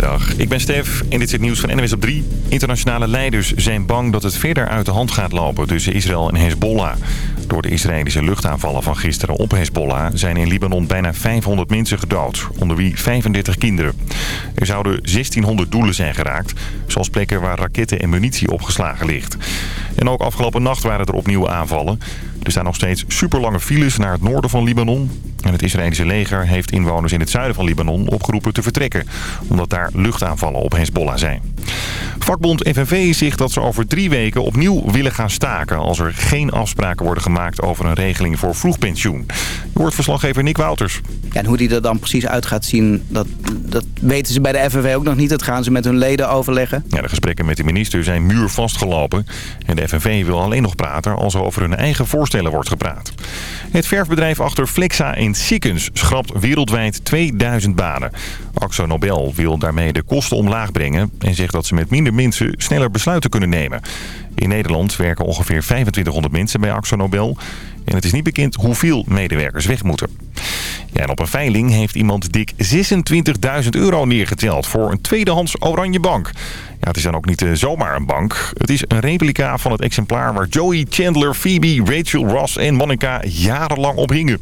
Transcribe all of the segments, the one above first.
Goedemiddag, ik ben Stef en dit is het nieuws van NWS op 3. Internationale leiders zijn bang dat het verder uit de hand gaat lopen tussen Israël en Hezbollah. Door de Israëlische luchtaanvallen van gisteren op Hezbollah zijn in Libanon bijna 500 mensen gedood, onder wie 35 kinderen. Er zouden 1600 doelen zijn geraakt, zoals plekken waar raketten en munitie opgeslagen ligt. En ook afgelopen nacht waren er opnieuw aanvallen. Er staan nog steeds superlange files naar het noorden van Libanon. En het Israëlische leger heeft inwoners in het zuiden van Libanon opgeroepen te vertrekken. Omdat daar luchtaanvallen op Hezbollah zijn. Vakbond FNV zegt dat ze over drie weken opnieuw willen gaan staken... als er geen afspraken worden gemaakt over een regeling voor vroegpensioen. Je hoort verslaggever Nick Wouters. Ja, en hoe die er dan precies uit gaat zien, dat, dat weten ze bij de FNV ook nog niet. Dat gaan ze met hun leden overleggen. Ja, de gesprekken met de minister zijn muur vastgelopen. En de FNV wil alleen nog praten als er over hun eigen voorstellen wordt gepraat. Het verfbedrijf achter Flexa in Sikkens schrapt wereldwijd 2000 banen. Axo Nobel wil daarmee de kosten omlaag brengen... en zegt dat ze met minder mensen sneller besluiten kunnen nemen. In Nederland werken ongeveer 2500 mensen bij Axo Nobel... En het is niet bekend hoeveel medewerkers weg moeten. Ja, en op een veiling heeft iemand dik 26.000 euro neergeteld voor een tweedehands oranje bank. Ja, het is dan ook niet uh, zomaar een bank. Het is een replica van het exemplaar waar Joey, Chandler, Phoebe, Rachel, Ross en Monica jarenlang op hingen.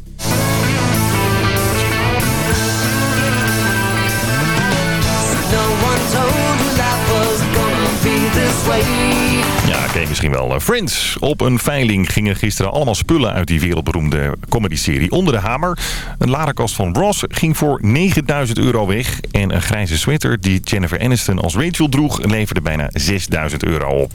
Ken je misschien wel. Friends. Op een veiling gingen gisteren allemaal spullen uit die wereldberoemde comedy-serie Onder de Hamer. Een ladenkast van Ross ging voor 9000 euro weg. En een grijze sweater die Jennifer Aniston als Rachel droeg leverde bijna 6000 euro op.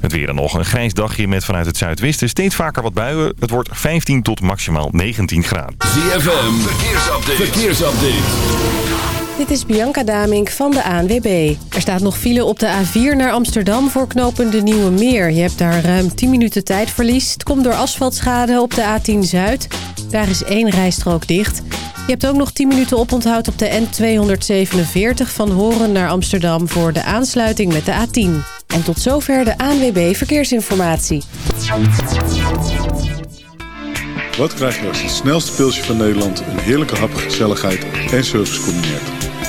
Het weer en nog een grijs dagje met vanuit het zuidwesten steeds vaker wat buien. Het wordt 15 tot maximaal 19 graden. ZFM, verkeersupdate. verkeersupdate. Dit is Bianca Damink van de ANWB. Er staat nog file op de A4 naar Amsterdam voor knopen de Nieuwe Meer. Je hebt daar ruim 10 minuten tijdverlies. Het komt door asfaltschade op de A10 Zuid. Daar is één rijstrook dicht. Je hebt ook nog 10 minuten oponthoud op de N247 van Horen naar Amsterdam... voor de aansluiting met de A10. En tot zover de ANWB Verkeersinformatie. Wat krijg je als het snelste pilsje van Nederland... een heerlijke hap, gezelligheid en service combineert?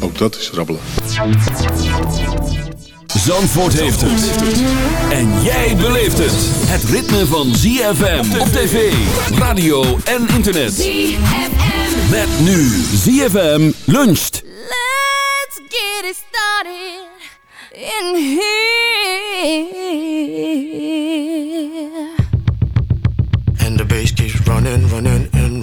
Ook dat is rabbelen. Zandvoort heeft het. En jij beleeft het. Het ritme van ZFM op tv, radio en internet. ZFM. Met nu ZFM luncht. Let's get it started in here. And the bass keeps running, running, and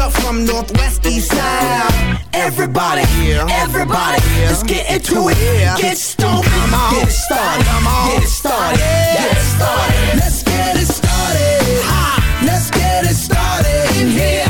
up from northwest east side. Everybody, everybody, let's get into it. Get stoned, get it started, get it started, get it started. Let's get it started. Ha! Let's get it started in here.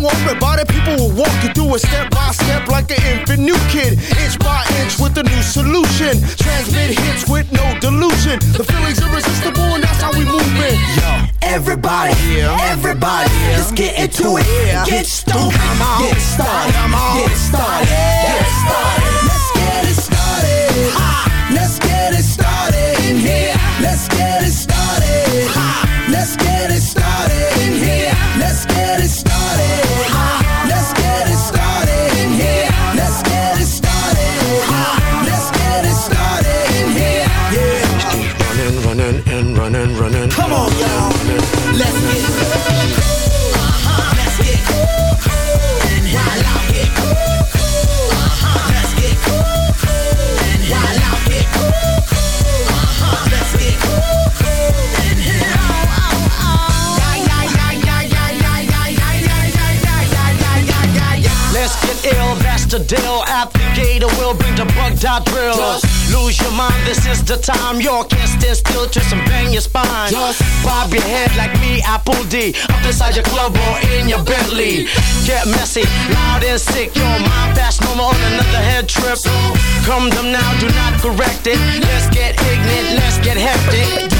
Worry about it, people will walk you through it step by step like an infant new kid. Inch by inch with a new solution. Transmit hits with no delusion. The feeling's irresistible and that's how we move it. Yo, everybody, everybody, let's get into it. Get stupid, get it started, get it started, get started. Let's get it started. Ha! Let's get it started in here. Let's get it started. Ha! Let's get it started ill, that's the deal. Applicator will bring the bug dot drill. Lose your mind, this is the time. You can't stand still, twist and bang your spine. Just Bob your head like me, Apple D. Up inside your club or in your Bentley. Get messy, loud and sick. Your mind fast, no more on another head trip. Come them now, do not correct it. Let's get ignorant, let's get hectic.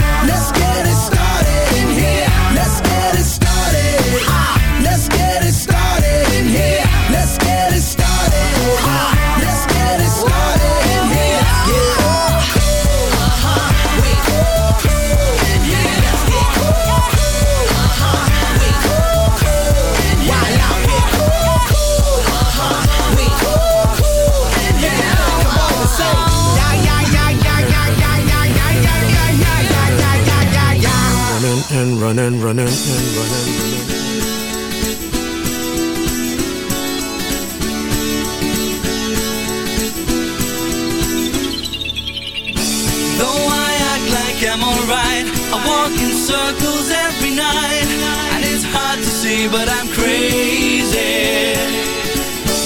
Running running, and running. Though I act like I'm alright, I walk in circles every night. And it's hard to see, but I'm crazy.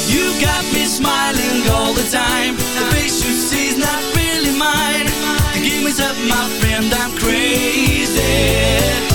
You got me smiling all the time. The face you see's not really mine. Give me up, my friend, I'm crazy.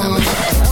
alone.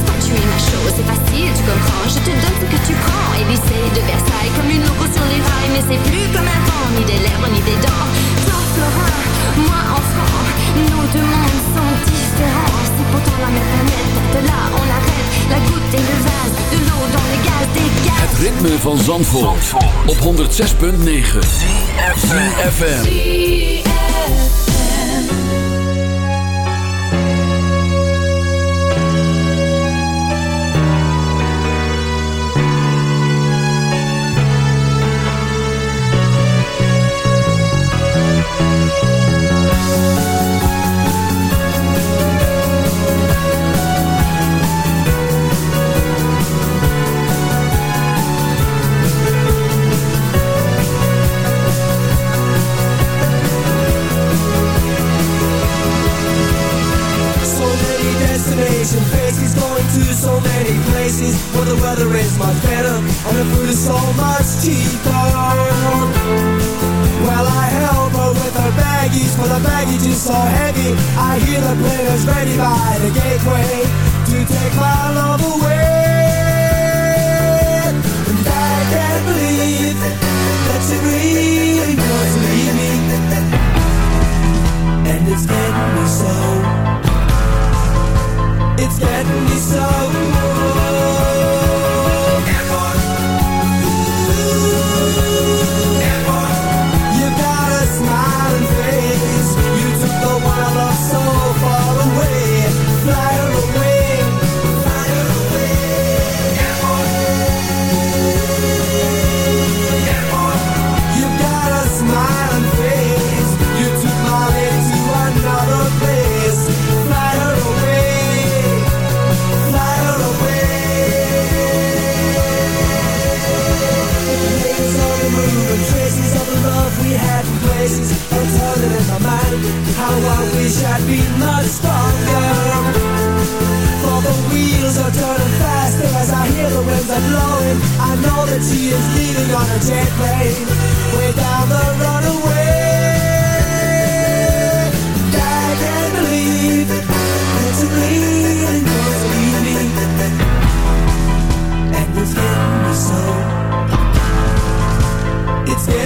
embrasse-toi, tu es ma chose C'est facile, tu comprends, je te donne ce que tu prends. Élysée de Versailles, comme une loco sur les rails. Mais c'est plus comme avant, ni des lèvres, ni des dents. Toi, Florin, moi, enfant Nos deux mondes sont différents. C'est pourtant la même planète, de là on arrête La goutte et le vase, de l'eau dans le gaz, des gaz. Het ritme van Zandvoort, op 106.9 ZFM.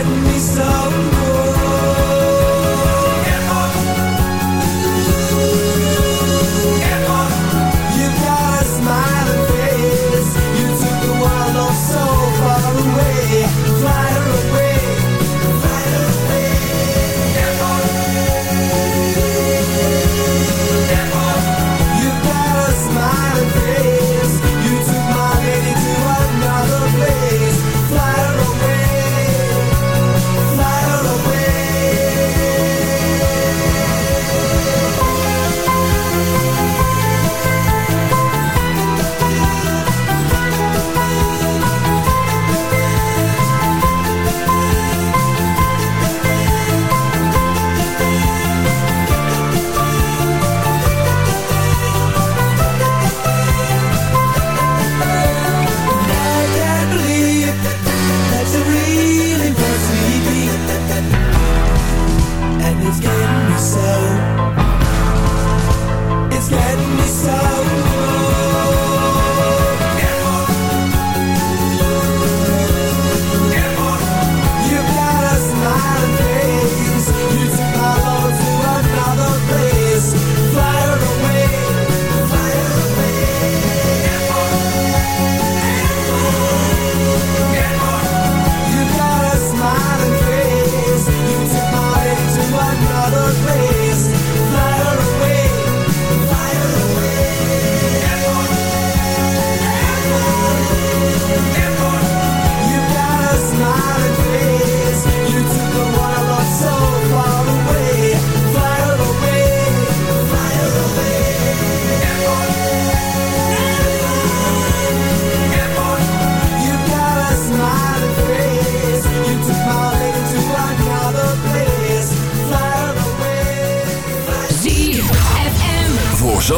me so.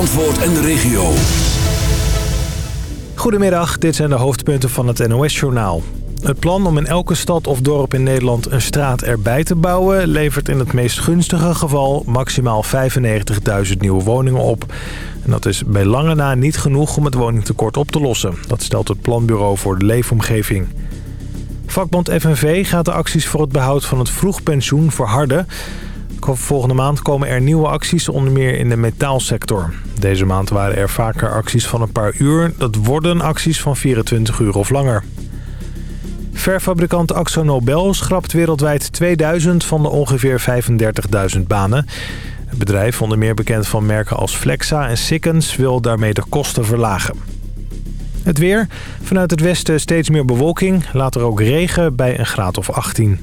Zandvoort en de regio. Goedemiddag, dit zijn de hoofdpunten van het NOS-journaal. Het plan om in elke stad of dorp in Nederland een straat erbij te bouwen... levert in het meest gunstige geval maximaal 95.000 nieuwe woningen op. En dat is bij lange na niet genoeg om het woningtekort op te lossen. Dat stelt het Planbureau voor de Leefomgeving. Vakbond FNV gaat de acties voor het behoud van het vroegpensioen verharden... Volgende maand komen er nieuwe acties, onder meer in de metaalsector. Deze maand waren er vaker acties van een paar uur. Dat worden acties van 24 uur of langer. Verfabrikant Axo Nobel schrapt wereldwijd 2000 van de ongeveer 35.000 banen. Het bedrijf, onder meer bekend van merken als Flexa en Sikkens, wil daarmee de kosten verlagen. Het weer. Vanuit het westen steeds meer bewolking. Later ook regen bij een graad of 18.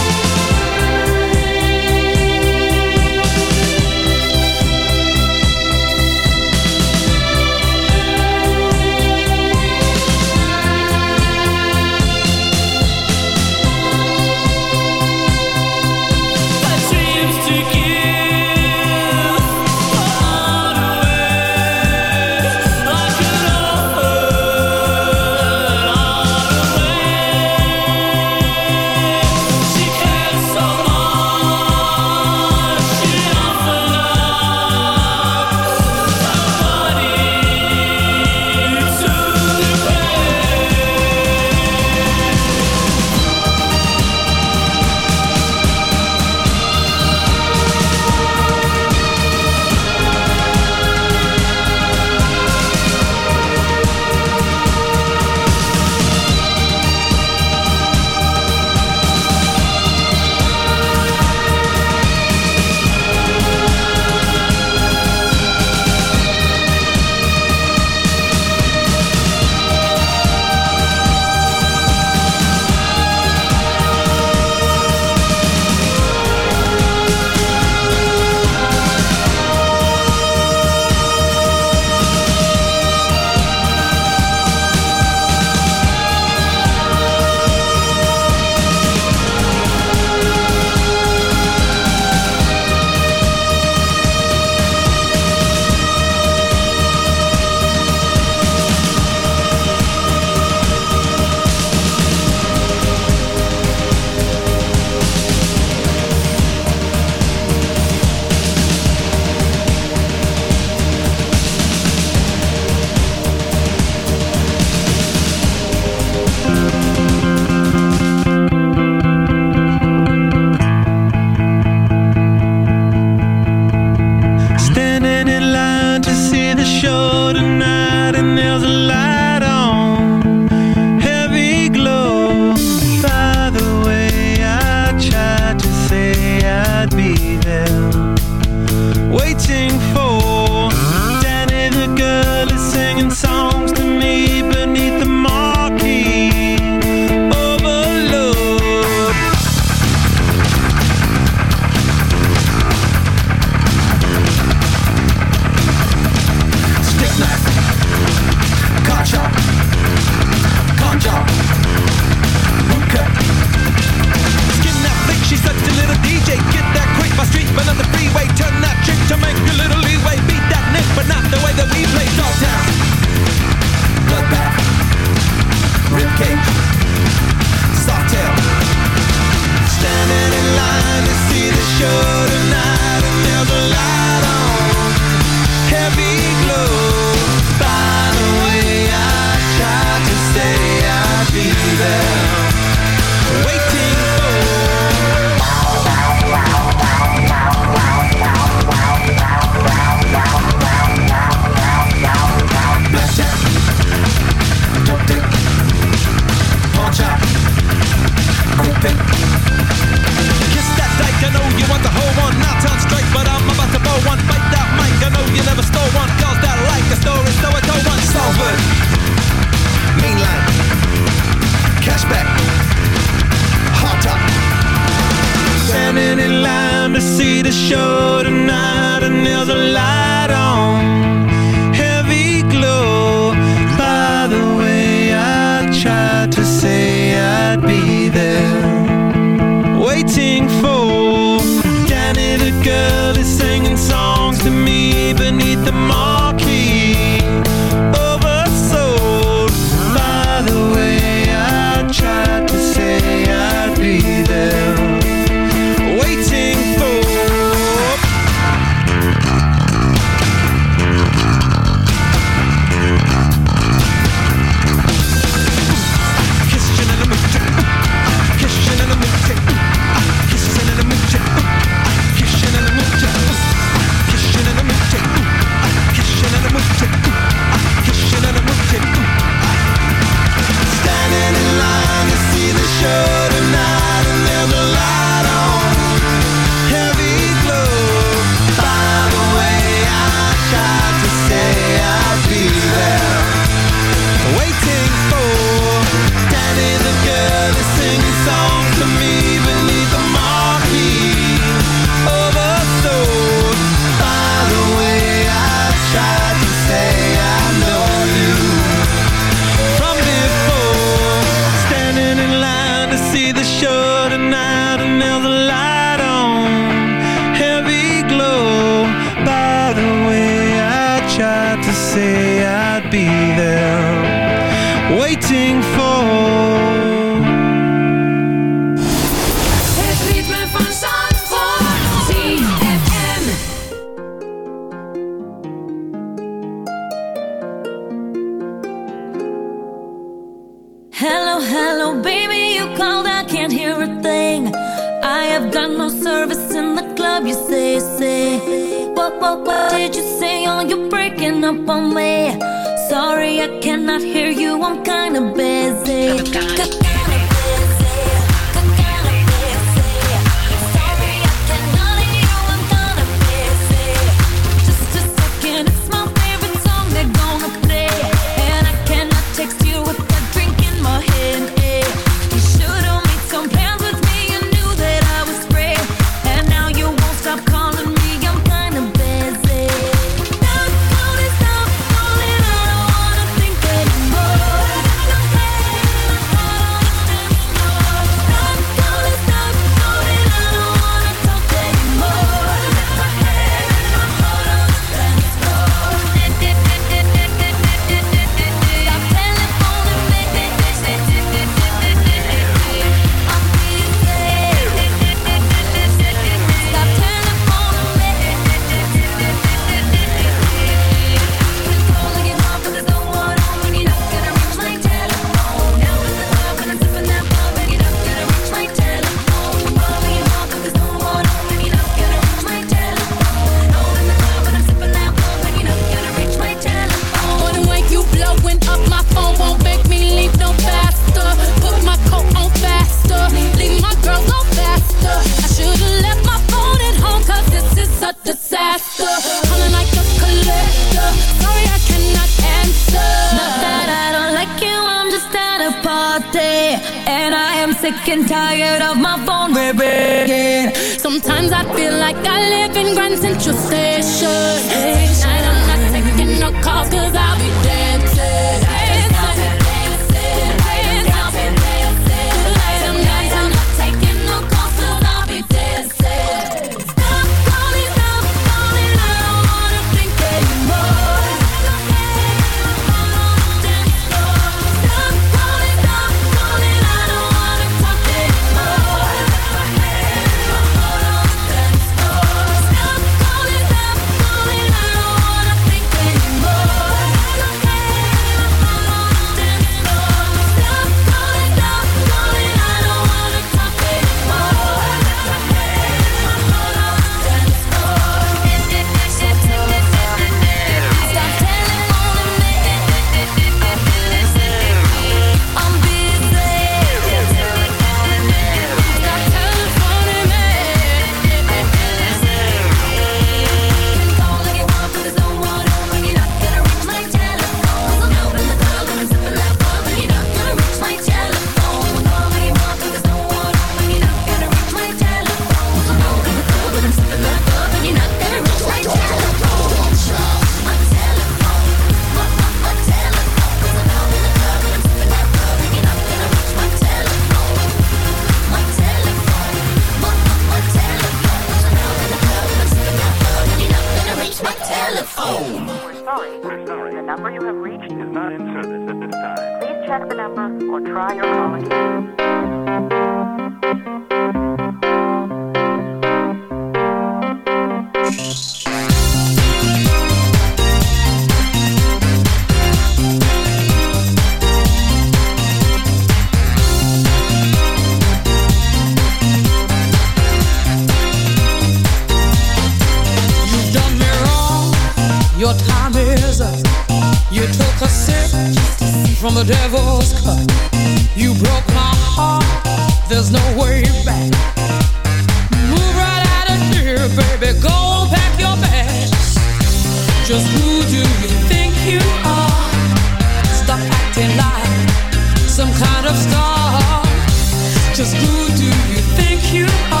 do you think you are?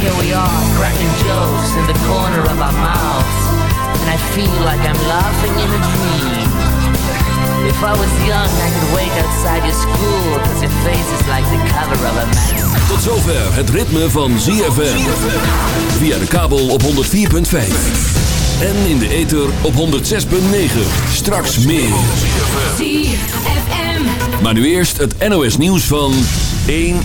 here we are, cracking jokes in the corner of our mouths. And I feel like I'm laughing in a dream. If I was young, I could wait outside your school, cause your face is like the cover of a magazine. Tot zover het ritme van ZFM. Via de kabel op 104.5. En in de ether op 106.9. Straks meer. Maar nu eerst het NOS nieuws van 1 uur.